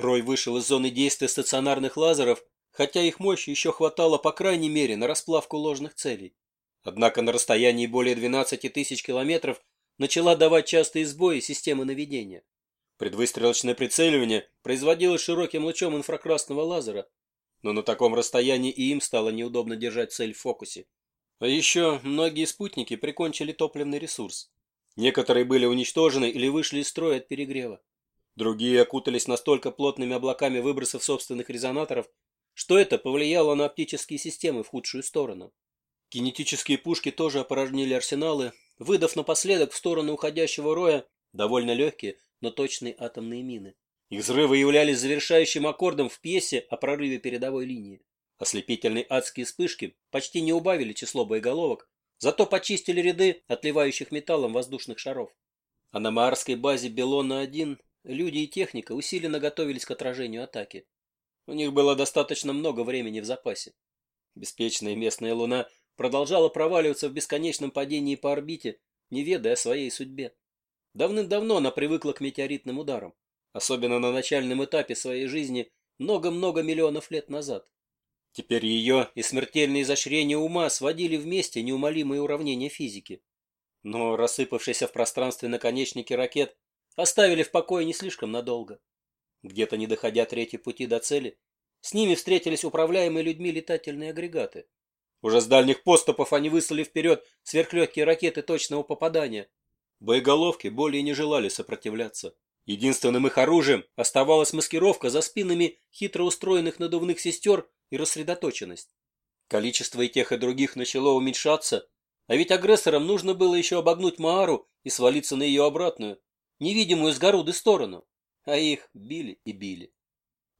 Рой вышел из зоны действия стационарных лазеров, хотя их мощи еще хватало по крайней мере на расплавку ложных целей. Однако на расстоянии более 12 тысяч километров начала давать частые сбои системы наведения. Предвыстрелочное прицеливание производилось широким лучом инфракрасного лазера, но на таком расстоянии и им стало неудобно держать цель в фокусе. А еще многие спутники прикончили топливный ресурс. Некоторые были уничтожены или вышли из строя от перегрева. Другие окутались настолько плотными облаками выбросов собственных резонаторов, что это повлияло на оптические системы в худшую сторону. Кинетические пушки тоже опорожнили арсеналы, выдав напоследок в сторону уходящего роя довольно легкие, но точные атомные мины. Их взрывы являлись завершающим аккордом в пьесе о прорыве передовой линии. Ослепительные адские вспышки почти не убавили число боеголовок, зато почистили ряды отливающих металлом воздушных шаров. А на Маарской базе Белона-1 люди и техника усиленно готовились к отражению атаки. У них было достаточно много времени в запасе. Беспечная местная луна продолжала проваливаться в бесконечном падении по орбите, не ведая о своей судьбе. Давным-давно она привыкла к метеоритным ударам, особенно на начальном этапе своей жизни много-много миллионов лет назад. Теперь ее и смертельные изощрения ума сводили вместе неумолимые уравнения физики. Но рассыпавшиеся в пространстве наконечники ракет оставили в покое не слишком надолго. Где-то не доходя третьей пути до цели, с ними встретились управляемые людьми летательные агрегаты. Уже с дальних поступов они выслали вперед сверхлегкие ракеты точного попадания. Боеголовки более не желали сопротивляться. Единственным их оружием оставалась маскировка за спинами хитро устроенных надувных сестер и рассредоточенность. Количество и тех, и других начало уменьшаться, а ведь агрессорам нужно было еще обогнуть Маару и свалиться на ее обратную, невидимую с горуды сторону. А их били и били.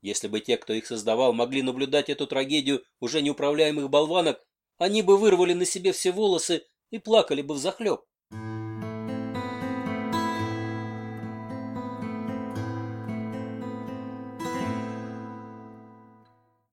Если бы те, кто их создавал, могли наблюдать эту трагедию уже неуправляемых болванок, они бы вырвали на себе все волосы и плакали бы взахлеб.